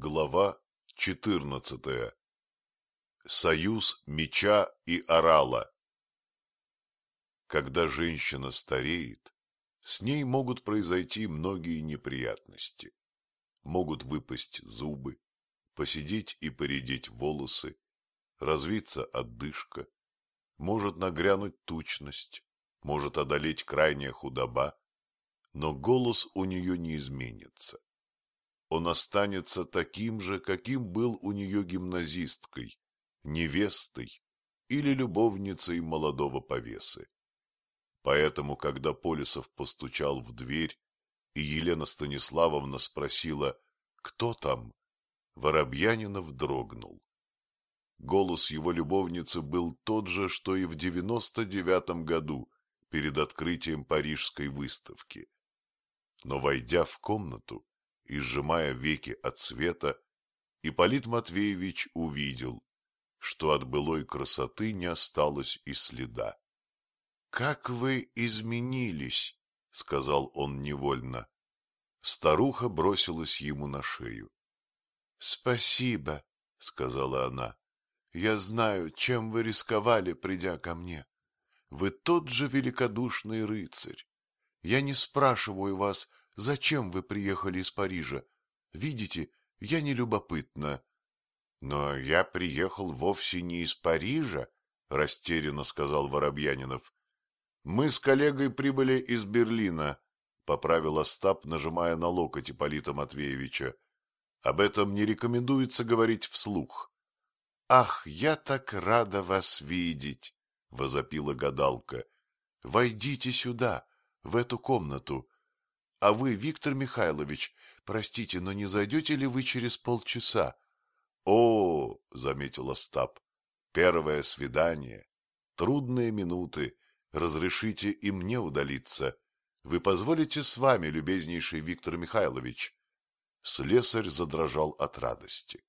Глава четырнадцатая. Союз меча и орала. Когда женщина стареет, с ней могут произойти многие неприятности. Могут выпасть зубы, посидеть и поредеть волосы, развиться отдышка, может нагрянуть тучность, может одолеть крайняя худоба, но голос у нее не изменится он останется таким же, каким был у нее гимназисткой, невестой или любовницей молодого повесы. Поэтому, когда Полисов постучал в дверь, и Елена Станиславовна спросила «Кто там?», Воробьянинов дрогнул. Голос его любовницы был тот же, что и в девяносто девятом году, перед открытием Парижской выставки. Но, войдя в комнату, и сжимая веки от света, Ипполит Матвеевич увидел, что от былой красоты не осталось и следа. — Как вы изменились! — сказал он невольно. Старуха бросилась ему на шею. — Спасибо, — сказала она. — Я знаю, чем вы рисковали, придя ко мне. Вы тот же великодушный рыцарь. Я не спрашиваю вас, Зачем вы приехали из Парижа? Видите, я не любопытна. — Но я приехал вовсе не из Парижа, — растерянно сказал Воробьянинов. — Мы с коллегой прибыли из Берлина, — поправил Остап, нажимая на локоть Ипполита Матвеевича. — Об этом не рекомендуется говорить вслух. — Ах, я так рада вас видеть! — возопила гадалка. — Войдите сюда, в эту комнату. А вы, Виктор Михайлович, простите, но не зайдете ли вы через полчаса? — О, — заметил Остап, — первое свидание, трудные минуты, разрешите и мне удалиться. Вы позволите с вами, любезнейший Виктор Михайлович? Слесарь задрожал от радости.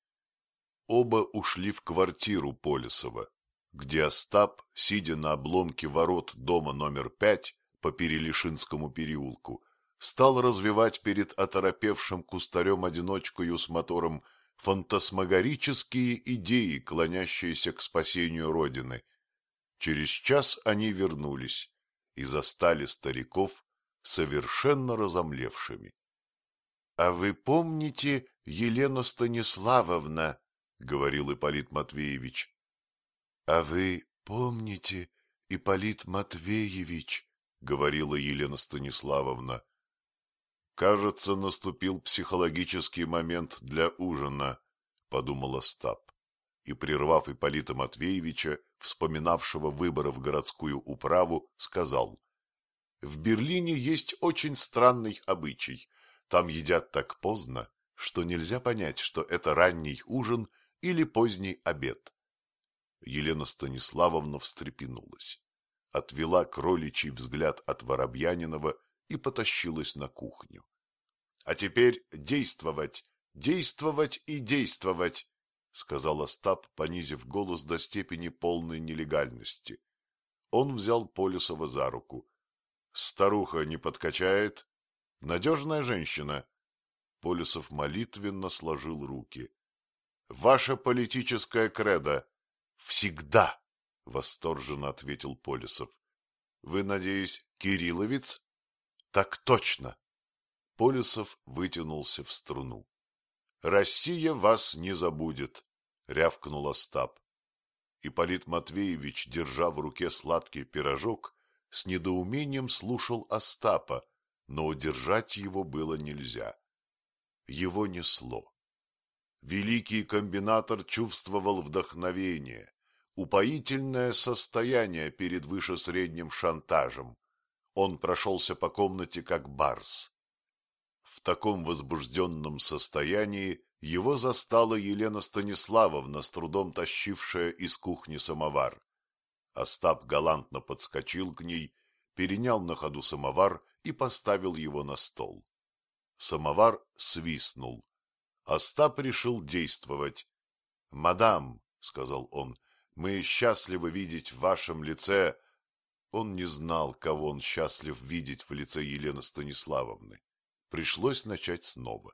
Оба ушли в квартиру Полисова, где Остап, сидя на обломке ворот дома номер пять по Перелишинскому переулку, стал развивать перед оторопевшим кустарем-одиночкою с мотором фантасмагорические идеи, клонящиеся к спасению Родины. Через час они вернулись и застали стариков совершенно разомлевшими. — А вы помните, Елена Станиславовна, — говорил Ипполит Матвеевич. — А вы помните, Ипполит Матвеевич, — говорила Елена Станиславовна. Кажется, наступил психологический момент для ужина, — подумал Остап. И, прервав Ипполита Матвеевича, вспоминавшего выборы в городскую управу, сказал. — В Берлине есть очень странный обычай. Там едят так поздно, что нельзя понять, что это ранний ужин или поздний обед. Елена Станиславовна встрепенулась, отвела кроличий взгляд от Воробьянинова и потащилась на кухню. — А теперь действовать, действовать и действовать, — сказал Остап, понизив голос до степени полной нелегальности. Он взял Полюсова за руку. — Старуха не подкачает? Надежная женщина. Полюсов молитвенно сложил руки. — Ваша политическая кредо. — Всегда, — восторженно ответил Полюсов. — Вы, надеюсь, кирилловец? — Так точно. Полюсов вытянулся в струну. — Россия вас не забудет, — рявкнул Остап. Ипполит Матвеевич, держа в руке сладкий пирожок, с недоумением слушал Остапа, но удержать его было нельзя. Его несло. Великий комбинатор чувствовал вдохновение, упоительное состояние перед вышесредним шантажем. Он прошелся по комнате как барс. В таком возбужденном состоянии его застала Елена Станиславовна, с трудом тащившая из кухни самовар. Остап галантно подскочил к ней, перенял на ходу самовар и поставил его на стол. Самовар свистнул. Остап решил действовать. — Мадам, — сказал он, — мы счастливы видеть в вашем лице он не знал, кого он счастлив видеть в лице Елены Станиславовны. Пришлось начать снова.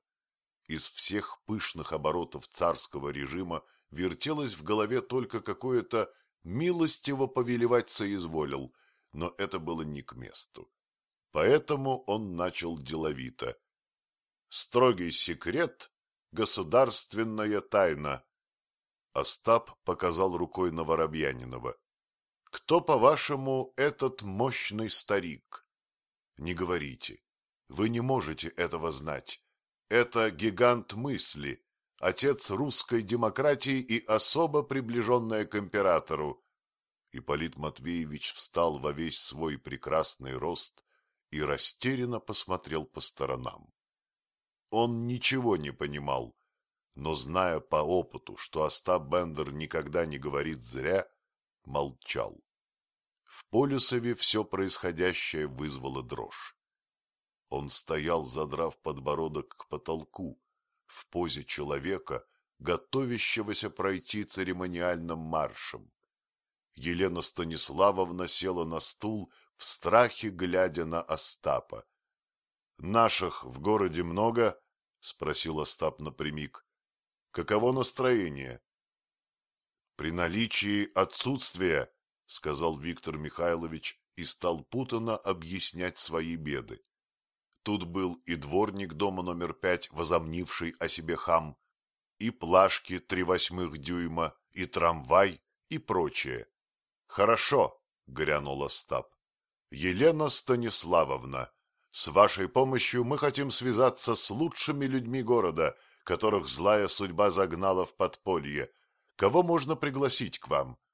Из всех пышных оборотов царского режима вертелось в голове только какое-то «милостиво повелевать соизволил», но это было не к месту. Поэтому он начал деловито. «Строгий секрет — государственная тайна». Остап показал рукой на Воробьянинова. «Кто, по-вашему, этот мощный старик?» «Не говорите. Вы не можете этого знать. Это гигант мысли, отец русской демократии и особо приближенная к императору. Ипполит Матвеевич встал во весь свой прекрасный рост и растерянно посмотрел по сторонам. Он ничего не понимал, но, зная по опыту, что Остап Бендер никогда не говорит зря, молчал. В Полюсове все происходящее вызвало дрожь. Он стоял, задрав подбородок к потолку, в позе человека, готовящегося пройти церемониальным маршем. Елена Станиславовна села на стул, в страхе глядя на Остапа. — Наших в городе много? — спросил Остап напрямик. — Каково настроение? — При наличии отсутствия, — сказал Виктор Михайлович и стал путано объяснять свои беды. Тут был и дворник дома номер пять, возомнивший о себе хам, и плашки три восьмых дюйма, и трамвай, и прочее. — Хорошо, — грянул Остап. — Елена Станиславовна, с вашей помощью мы хотим связаться с лучшими людьми города, которых злая судьба загнала в подполье. Кого можно пригласить к вам? —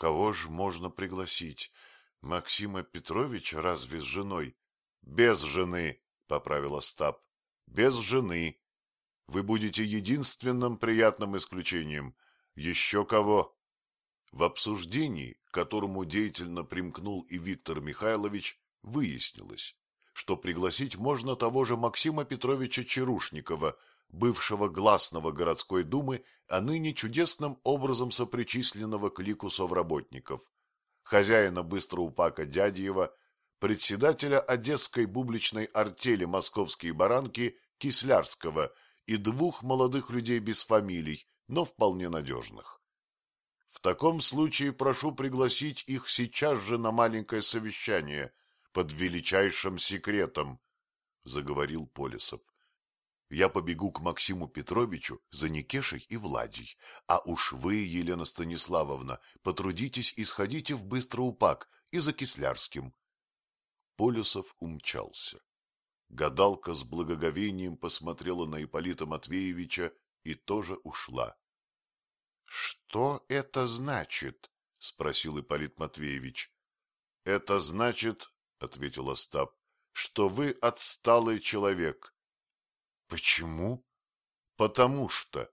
Кого ж можно пригласить? Максима Петровича разве с женой? Без жены, — поправил Остап. Без жены. Вы будете единственным приятным исключением. Еще кого? В обсуждении, к которому деятельно примкнул и Виктор Михайлович, выяснилось, что пригласить можно того же Максима Петровича Чарушникова, бывшего гласного городской думы, а ныне чудесным образом сопричисленного к лику совработников, хозяина Быстроупака Дядьева председателя Одесской бубличной артели «Московские баранки» Кислярского и двух молодых людей без фамилий, но вполне надежных. В таком случае прошу пригласить их сейчас же на маленькое совещание под величайшим секретом, — заговорил Полисов. Я побегу к Максиму Петровичу за Никешей и Владей, а уж вы, Елена Станиславовна, потрудитесь и сходите в Быстроупак и за Кислярским. Полюсов умчался. Гадалка с благоговением посмотрела на Ипполита Матвеевича и тоже ушла. — Что это значит? — спросил Ипполит Матвеевич. — Это значит, — ответил Остап, — что вы отсталый человек. — Почему? — Потому что.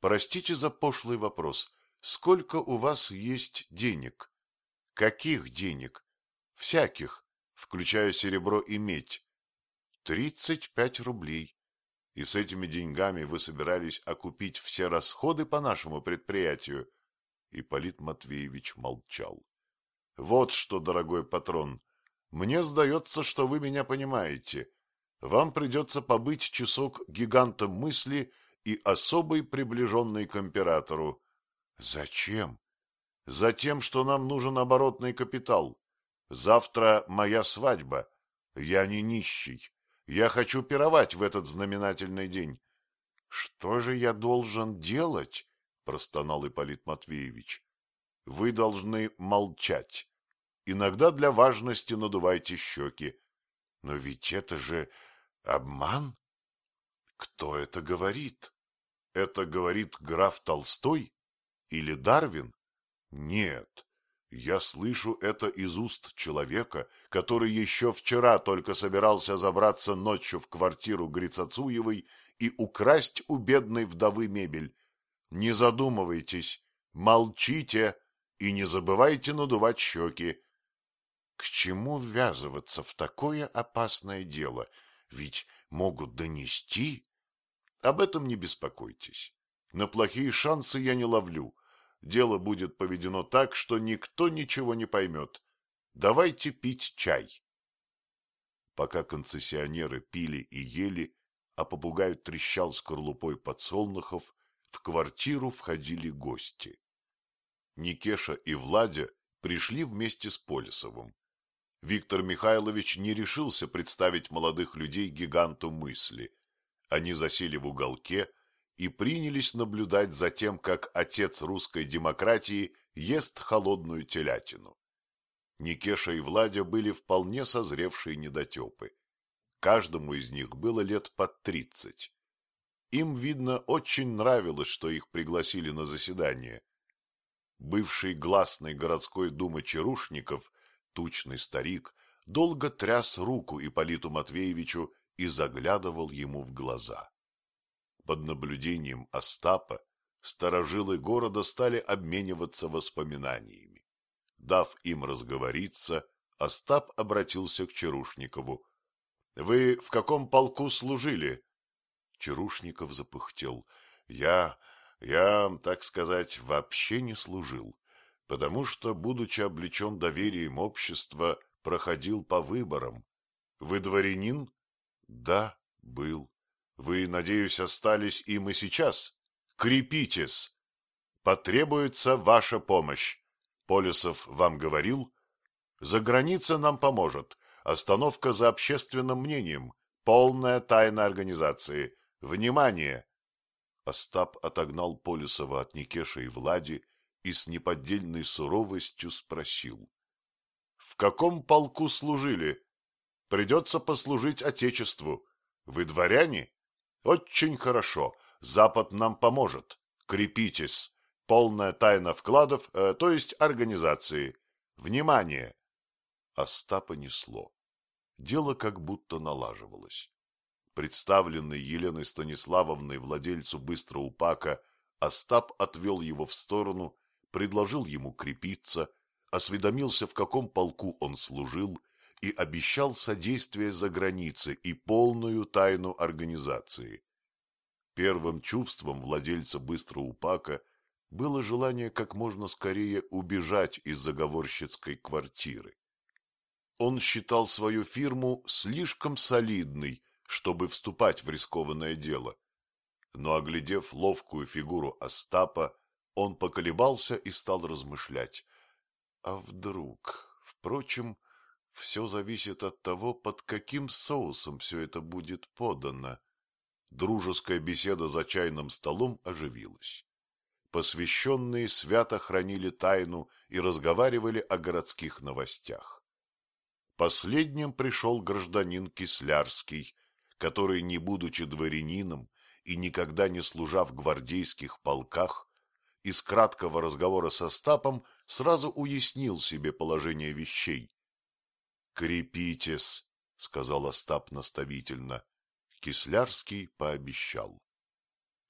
Простите за пошлый вопрос. Сколько у вас есть денег? — Каких денег? — Всяких включая серебро и медь. Тридцать пять рублей. И с этими деньгами вы собирались окупить все расходы по нашему предприятию? Ипполит Матвеевич молчал. Вот что, дорогой патрон, мне сдается, что вы меня понимаете. Вам придется побыть часок гигантом мысли и особой приближенной к императору. Зачем? Затем, что нам нужен оборотный капитал. Завтра моя свадьба. Я не нищий. Я хочу пировать в этот знаменательный день. — Что же я должен делать? — простонал Ипполит Матвеевич. — Вы должны молчать. Иногда для важности надувайте щеки. Но ведь это же обман. Кто это говорит? Это говорит граф Толстой или Дарвин? Нет, я слышу это из уст человека, который еще вчера только собирался забраться ночью в квартиру Грицацуевой и украсть у бедной вдовы мебель. Не задумывайтесь, молчите и не забывайте надувать щеки. К чему ввязываться в такое опасное дело? Ведь могут донести. Об этом не беспокойтесь. На плохие шансы я не ловлю дело будет поведено так, что никто ничего не поймет. Давайте пить чай. Пока концессионеры пили и ели, а попугай трещал скорлупой подсолнухов, в квартиру входили гости. Никеша и Владя пришли вместе с Полисовым. Виктор Михайлович не решился представить молодых людей гиганту мысли. Они засели в уголке и принялись наблюдать за тем, как отец русской демократии ест холодную телятину. Никеша и Владя были вполне созревшие недотепы. Каждому из них было лет под тридцать. Им, видно, очень нравилось, что их пригласили на заседание. Бывший гласный городской думы Чарушников, тучный старик, долго тряс руку Ипполиту Матвеевичу и заглядывал ему в глаза. Под наблюдением Остапа старожилы города стали обмениваться воспоминаниями. Дав им разговориться, Остап обратился к Чарушникову. — Вы в каком полку служили? Чарушников запыхтел. — Я... я, так сказать, вообще не служил, потому что, будучи облечен доверием общества, проходил по выборам. Вы дворянин? — Да, был. Вы, надеюсь, остались им и сейчас? Крепитесь! Потребуется ваша помощь. Полисов вам говорил? За граница нам поможет. Остановка за общественным мнением. Полная тайна организации. Внимание! Остап отогнал Полисова от Никеша и Влади и с неподдельной суровостью спросил. — В каком полку служили? Придется послужить Отечеству. Вы дворяне? Очень хорошо. Запад нам поможет. Крепитесь. Полная тайна вкладов, э, то есть организации. Внимание! Остапа несло. Дело как будто налаживалось. Представленный Еленой Станиславовной владельцу быстроупака, Остап отвел его в сторону, предложил ему крепиться, осведомился, в каком полку он служил, и обещал содействие за границей и полную тайну организации. Первым чувством владельца быстроупака было желание как можно скорее убежать из заговорщицкой квартиры. Он считал свою фирму слишком солидной, чтобы вступать в рискованное дело. Но, оглядев ловкую фигуру Остапа, он поколебался и стал размышлять. А вдруг? Впрочем, все зависит от того, под каким соусом все это будет подано. Дружеская беседа за чайным столом оживилась. Посвященные свято хранили тайну и разговаривали о городских новостях. Последним пришел гражданин Кислярский, который, не будучи дворянином и никогда не служа в гвардейских полках, из краткого разговора со Стапом сразу уяснил себе положение вещей Крепитесь, — сказал Остап наставительно. Кислярский пообещал.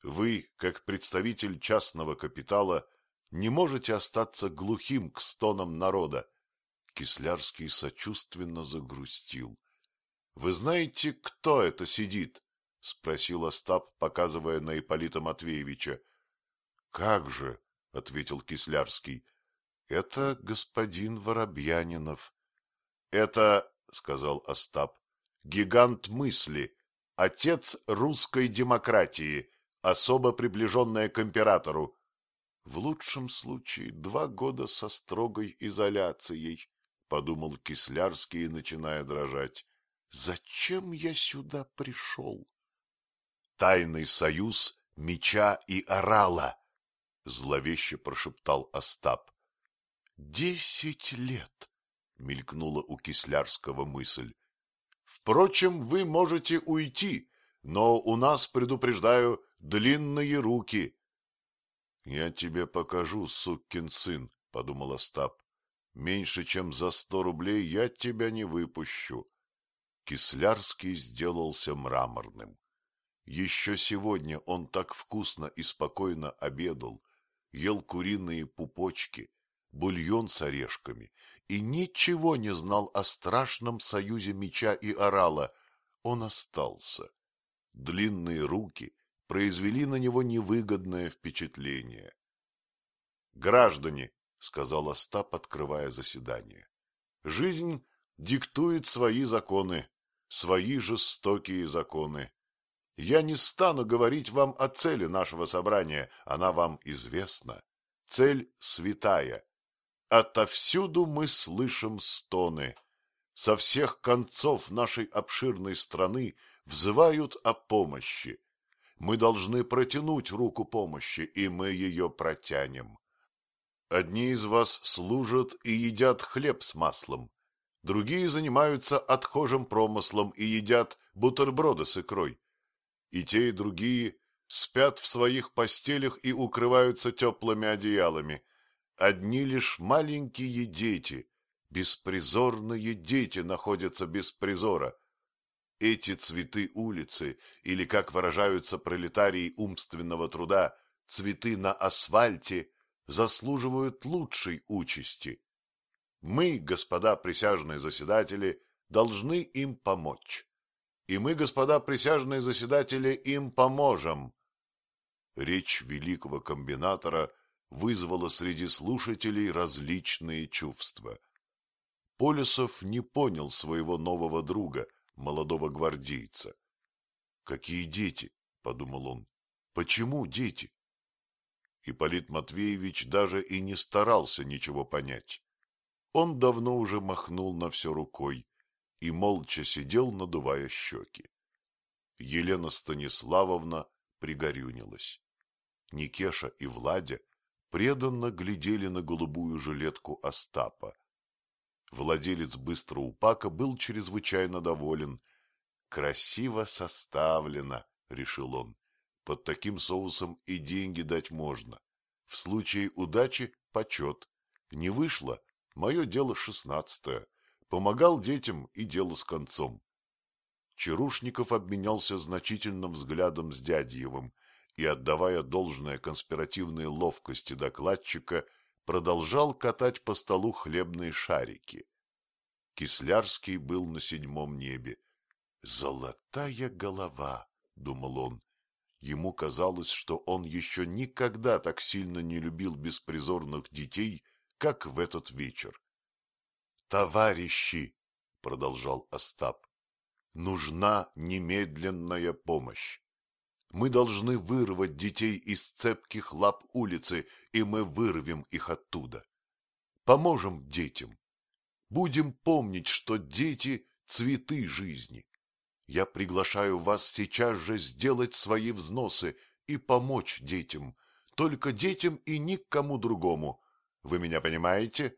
Вы, как представитель частного капитала, не можете остаться глухим к стонам народа. Кислярский сочувственно загрустил. — Вы знаете, кто это сидит? — спросил Остап, показывая на Ипполита Матвеевича. — Как же, — ответил Кислярский, — это господин Воробьянинов. Это, — сказал Остап, — гигант мысли, отец русской демократии, особо приближенная к императору. В лучшем случае два года со строгой изоляцией, — подумал Кислярский, начиная дрожать. Зачем я сюда пришел? Тайный союз меча и орала, — зловеще прошептал Остап. Десять лет мелькнула у Кислярского мысль. Впрочем, вы можете уйти, но у нас, предупреждаю, длинные руки. — Я тебе покажу, сукин сын, — подумал Остап. — Меньше чем за сто рублей я тебя не выпущу. Кислярский сделался мраморным. Еще сегодня он так вкусно и спокойно обедал, ел куриные пупочки, бульон с орешками и ничего не знал о страшном союзе меча и орала. Он остался. Длинные руки произвели на него невыгодное впечатление. — Граждане, — сказал Остап, открывая заседание, — жизнь диктует свои законы, свои жестокие законы. Я не стану говорить вам о цели нашего собрания, она вам известна. Цель святая. Отовсюду мы слышим стоны. Со всех концов нашей обширной страны взывают о помощи. Мы должны протянуть руку помощи, и мы ее протянем. Одни из вас служат и едят хлеб с маслом, другие занимаются отхожим промыслом и едят бутерброды с икрой. И те, и другие спят в своих постелях и укрываются теплыми одеялами. Одни лишь маленькие дети, беспризорные дети находятся без призора. Эти цветы улицы, или, как выражаются пролетарии умственного труда, цветы на асфальте, заслуживают лучшей участи. Мы, господа присяжные заседатели, должны им помочь. И мы, господа присяжные заседатели, им поможем. Речь великого комбинатора вызвала среди слушателей различные чувства. Полюсов не понял своего нового друга, молодого гвардейца. «Какие дети?» — подумал он. «Почему дети?» Ипполит Матвеевич даже и не старался ничего понять. Он давно уже махнул на все рукой и молча сидел, надувая щеки. Елена Станиславовна пригорюнилась. Никеша и Владя преданно глядели на голубую жилетку Остапа. Владелец быстроупака был чрезвычайно доволен. «Красиво составлено», — решил он. «Под таким соусом и деньги дать можно. В случае удачи — почет. Не вышло — мое дело шестнадцатое. Помогал детям и дело с концом». Чарушников обменялся значительным взглядом с Дядьевым и, отдавая должное конспиративной ловкости докладчика, продолжал катать по столу хлебные шарики. Кислярский был на седьмом небе. «Золотая голова!» — думал он. Ему казалось, что он еще никогда так сильно не любил беспризорных детей, как в этот вечер. «Товарищи!» — продолжал Остап. «Нужна немедленная помощь. Мы должны вырвать детей из цепких лап улицы, и мы вырвем их оттуда. Поможем детям. Будем помнить, что дети — цветы жизни. Я приглашаю вас сейчас же сделать свои взносы и помочь детям. Только детям и никому другому. Вы меня понимаете?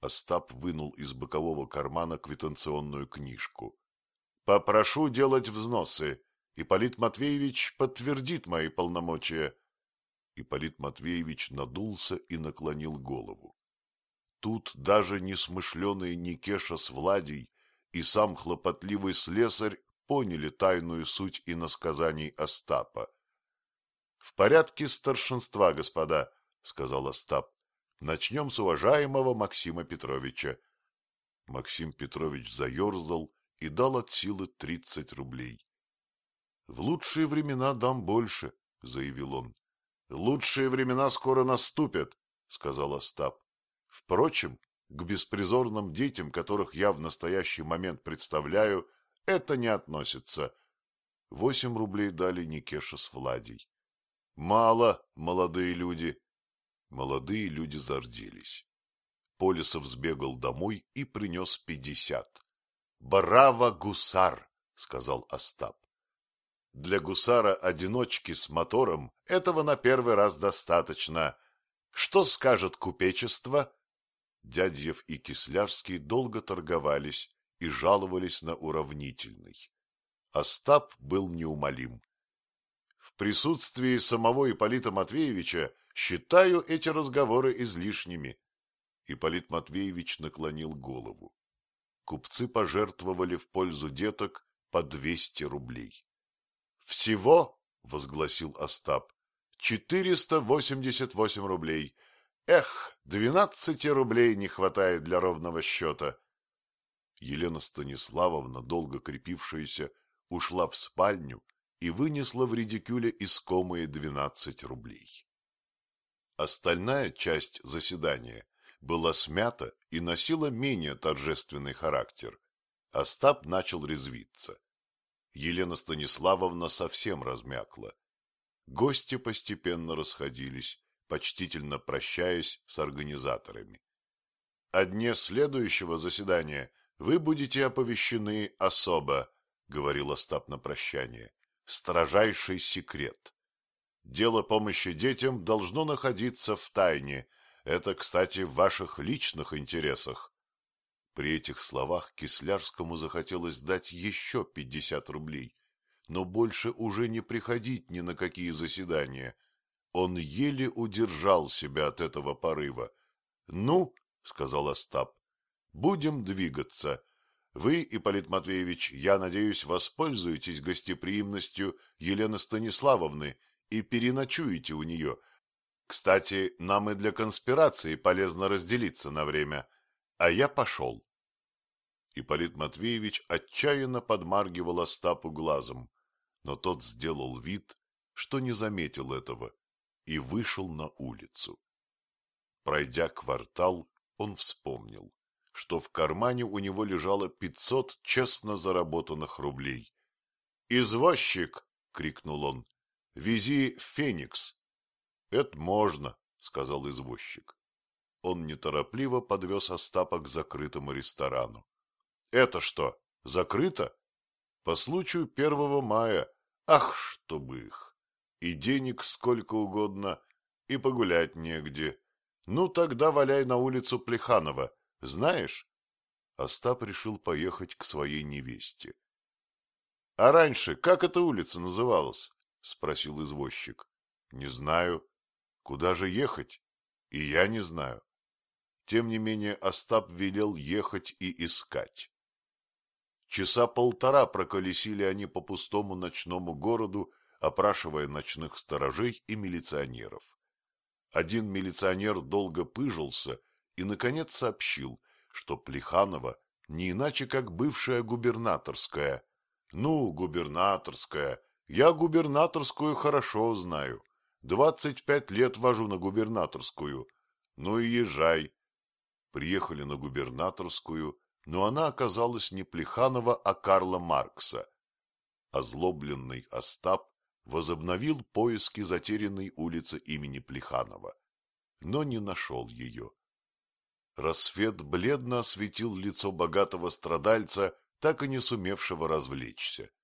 Остап вынул из бокового кармана квитанционную книжку. — Попрошу делать взносы. Ипполит Матвеевич подтвердит мои полномочия. Ипполит Матвеевич надулся и наклонил голову. Тут даже несмышленый Никеша с Владей и сам хлопотливый слесарь поняли тайную суть иносказаний Остапа. — В порядке старшинства, господа, — сказал Остап. — Начнем с уважаемого Максима Петровича. Максим Петрович заерзал и дал от силы тридцать рублей. — В лучшие времена дам больше, — заявил он. — Лучшие времена скоро наступят, — сказал Остап. Впрочем, к беспризорным детям, которых я в настоящий момент представляю, это не относится. Восемь рублей дали Никеша с Владей. Мало, молодые люди. Молодые люди зарделись. Полисов сбегал домой и принес пятьдесят. — Браво, гусар! — сказал Остап. Для гусара-одиночки с мотором этого на первый раз достаточно. Что скажет купечество? Дядьев и Кислярский долго торговались и жаловались на уравнительный. Остап был неумолим. В присутствии самого Ипполита Матвеевича считаю эти разговоры излишними. Ипполит Матвеевич наклонил голову. Купцы пожертвовали в пользу деток по двести рублей. Всего, — возгласил Остап, — четыреста восемьдесят восемь рублей. Эх, двенадцати рублей не хватает для ровного счета. Елена Станиславовна, долго крепившаяся, ушла в спальню и вынесла в редикюле искомые двенадцать рублей. Остальная часть заседания была смята и носила менее торжественный характер. Остап начал резвиться. Елена Станиславовна совсем размякла. Гости постепенно расходились, почтительно прощаясь с организаторами. О дне следующего заседания вы будете оповещены особо, — говорил Остап на прощание, — строжайший секрет. Дело помощи детям должно находиться в тайне. Это, кстати, в ваших личных интересах. При этих словах Кислярскому захотелось дать еще пятьдесят рублей, но больше уже не приходить ни на какие заседания. Он еле удержал себя от этого порыва. — Ну, — сказал Остап, — будем двигаться. Вы, Ипполит Матвеевич, я надеюсь, воспользуетесь гостеприимностью Елены Станиславовны и переночуете у нее. Кстати, нам и для конспирации полезно разделиться на время. А я пошел. Ипполит Матвеевич отчаянно подмаргивал Остапу глазом, но тот сделал вид, что не заметил этого, и вышел на улицу. Пройдя квартал, он вспомнил, что в кармане у него лежало пятьсот честно заработанных рублей. «Извозчик!» — крикнул он. «Вези Феникс!» «Это можно», — сказал извозчик. Он неторопливо подвез Остапа к закрытому ресторану. Это что, закрыто? По случаю первого мая. Ах, чтобы их! И денег сколько угодно, и погулять негде. Ну, тогда валяй на улицу Плеханова. Знаешь? Остап решил поехать к своей невесте. — А раньше как эта улица называлась? — спросил извозчик. — Не знаю. Куда же ехать? И я не знаю. Тем не менее Остап велел ехать и искать. Часа полтора проколесили они по пустому ночному городу, опрашивая ночных сторожей и милиционеров. Один милиционер долго пыжился и, наконец, сообщил, что Плеханова не иначе, как бывшая губернаторская. Ну, губернаторская, я губернаторскую хорошо знаю. Двадцать пять лет вожу на губернаторскую. Ну и езжай. Приехали на губернаторскую, но она оказалась не Плеханова, а Карла Маркса. Озлобленный Остап возобновил поиски затерянной улицы имени Плеханова, но не нашел ее. Рассвет бледно осветил лицо богатого страдальца, так и не сумевшего развлечься. —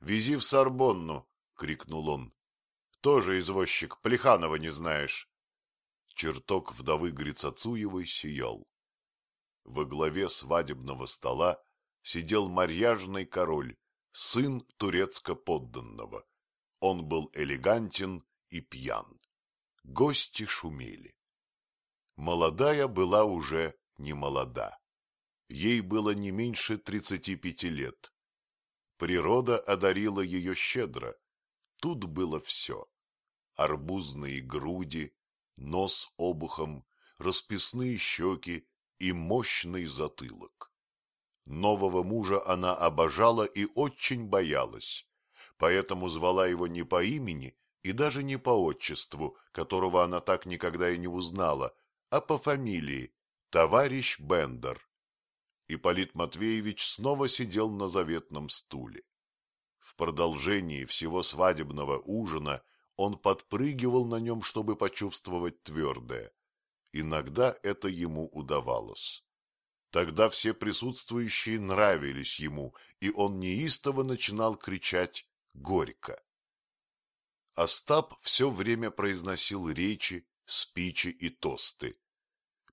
Вези в Сорбонну! — крикнул он. — Тоже извозчик, Плеханова не знаешь. Чертог вдовы Грицацуевой сиял. Во главе свадебного стола сидел марьяжный король, сын турецко-подданного. Он был элегантен и пьян. Гости шумели. Молодая была уже не молода. Ей было не меньше тридцати пяти лет. Природа одарила ее щедро. Тут было все. Арбузные груди, нос обухом, расписные щеки, и мощный затылок. Нового мужа она обожала и очень боялась, поэтому звала его не по имени и даже не по отчеству, которого она так никогда и не узнала, а по фамилии – товарищ Бендер. Ипполит Матвеевич снова сидел на заветном стуле. В продолжении всего свадебного ужина он подпрыгивал на нем, чтобы почувствовать твердое. Иногда это ему удавалось. Тогда все присутствующие нравились ему, и он неистово начинал кричать «Горько!». Остап все время произносил речи, спичи и тосты.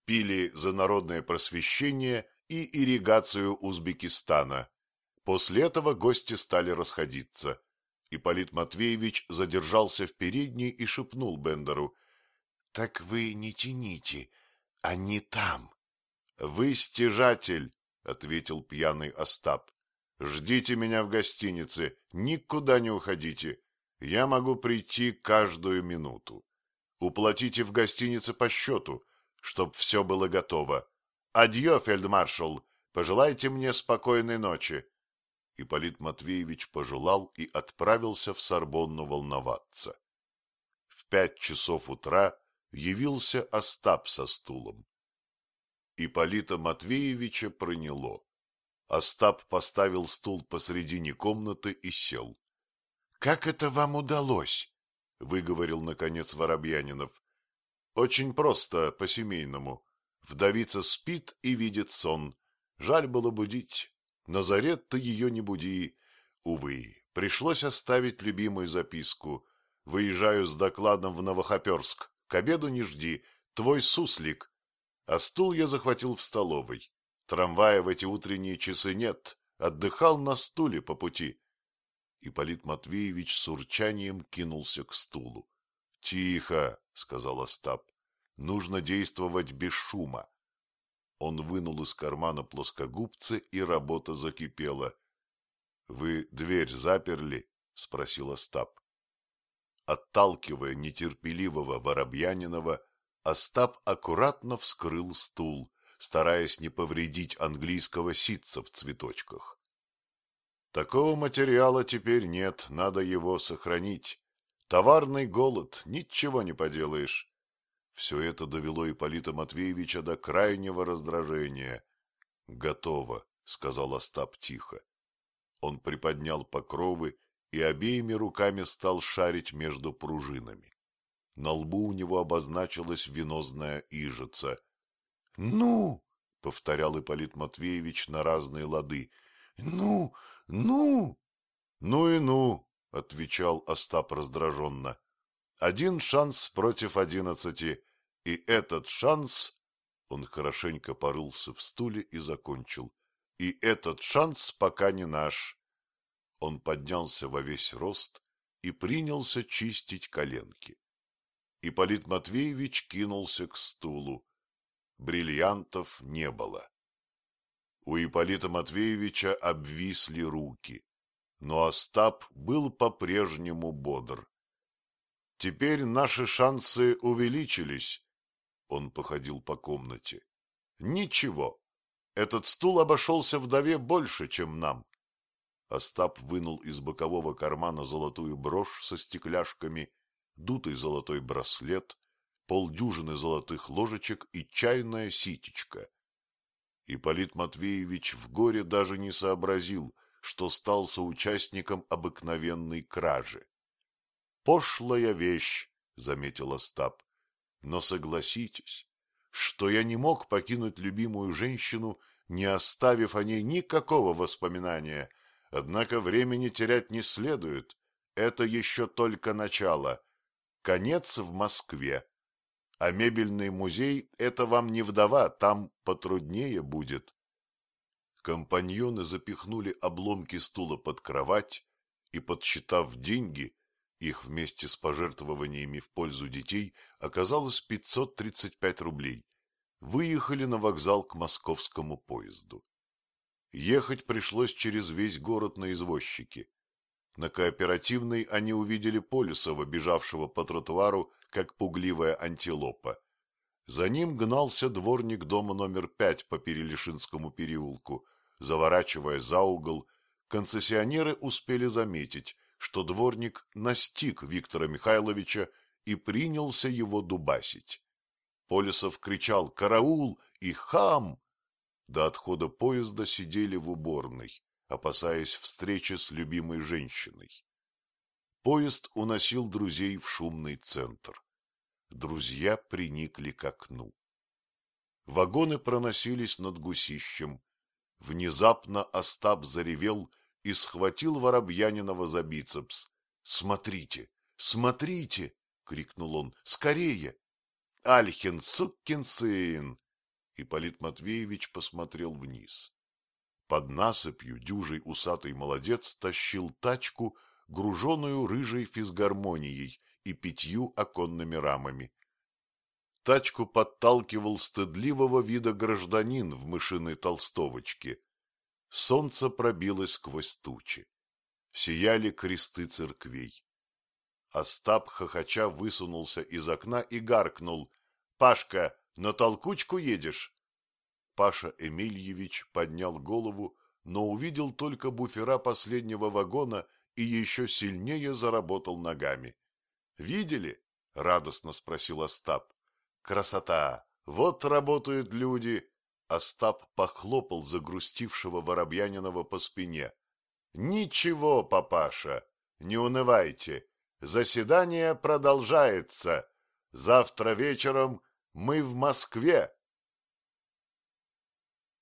Пили за народное просвещение и ирригацию Узбекистана. После этого гости стали расходиться. Ипполит Матвеевич задержался в передней и шепнул Бендеру — Так вы не тяните, они там. — Вы стяжатель, — ответил пьяный Остап. — Ждите меня в гостинице, никуда не уходите. Я могу прийти каждую минуту. Уплатите в гостинице по счету, чтоб все было готово. Адьё, фельдмаршал, пожелайте мне спокойной ночи. Ипполит Матвеевич пожелал и отправился в Сорбонну волноваться. В пять часов утра явился Остап со стулом. Ипполита Матвеевича проняло. Остап поставил стул посредине комнаты и сел. — Как это вам удалось? — выговорил, наконец, Воробьянинов. — Очень просто, по-семейному. Вдовица спит и видит сон. Жаль было будить. Назарет ты ее не буди. Увы, пришлось оставить любимую записку. Выезжаю с докладом в Новохоперск. К обеду не жди. Твой суслик. А стул я захватил в столовой. Трамвая в эти утренние часы нет. Отдыхал на стуле по пути. Ипполит Матвеевич с урчанием кинулся к стулу. — Тихо, — сказал Остап. — Нужно действовать без шума. Он вынул из кармана плоскогубцы, и работа закипела. — Вы дверь заперли? — спросил Остап. Отталкивая нетерпеливого Воробьянинова, Остап аккуратно вскрыл стул, стараясь не повредить английского ситца в цветочках. Такого материала теперь нет, надо его сохранить. Товарный голод, ничего не поделаешь. Все это довело Ипполита Матвеевича до крайнего раздражения. — Готово, — сказал Остап тихо. Он приподнял покровы и обеими руками стал шарить между пружинами. На лбу у него обозначилась венозная ижица. — Ну! — повторял Ипполит Матвеевич на разные лады. — Ну! Ну! — Ну и ну! — отвечал Остап раздраженно. — Один шанс против одиннадцати, и этот шанс... Он хорошенько порылся в стуле и закончил. — И этот шанс пока не наш. Он поднялся во весь рост и принялся чистить коленки. Ипполит Матвеевич кинулся к стулу. Бриллиантов не было. У Ипполита Матвеевича обвисли руки, но Остап был по-прежнему бодр. Теперь наши шансы увеличились. Он походил по комнате. Ничего, этот стул обошелся вдове больше, чем нам. Остап вынул из бокового кармана золотую брошь со стекляшками дутый золотой браслет, полдюжины золотых ложечек и чайная ситечка. Ипполит Матвеевич в горе даже не сообразил, что стал соучастником обыкновенной кражи. — Пошлая вещь, — заметил Остап, — но согласитесь, что я не мог покинуть любимую женщину, не оставив о ней никакого воспоминания, однако времени терять не следует, это еще только начало. Конец в Москве. А мебельный музей — это вам не вдова, там потруднее будет. Компаньоны запихнули обломки стула под кровать и, подсчитав деньги, их вместе с пожертвованиями в пользу детей оказалось 535 рублей, выехали на вокзал к московскому поезду. Ехать пришлось через весь город на извозчике. На кооперативной они увидели Полюсова, бежавшего по тротуару, как пугливая антилопа. За ним гнался дворник дома номер пять по Перелишинскому переулку. Заворачивая за угол, концессионеры успели заметить, что дворник настиг Виктора Михайловича и принялся его дубасить. Полюсов кричал «Караул!» и «Хам!». До отхода поезда сидели в уборной опасаясь встречи с любимой женщиной. Поезд уносил друзей в шумный центр. Друзья приникли к окну. Вагоны проносились над гусищем. Внезапно Остап заревел и схватил Воробьянинова за бицепс. — Смотрите, смотрите! — крикнул он. — Скорее! — Альхин, сукин сын! Ипполит Матвеевич посмотрел вниз. Под насыпью дюжий усатый молодец тащил тачку, груженную рыжей физгармонией и пятью оконными рамами. Тачку подталкивал стыдливого вида гражданин в мышиной толстовочке. Солнце пробилось сквозь тучи. Сияли кресты церквей. Остап хохоча высунулся из окна и гаркнул. — Пашка, на толкучку едешь? Паша Эмильевич поднял голову, но увидел только буфера последнего вагона и еще сильнее заработал ногами. — Видели? — радостно спросил Остап. — Красота! Вот работают люди! Остап похлопал загрустившего Воробьянинова по спине. — Ничего, папаша, не унывайте. Заседание продолжается. Завтра вечером мы в Москве.